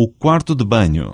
o quarto de banho.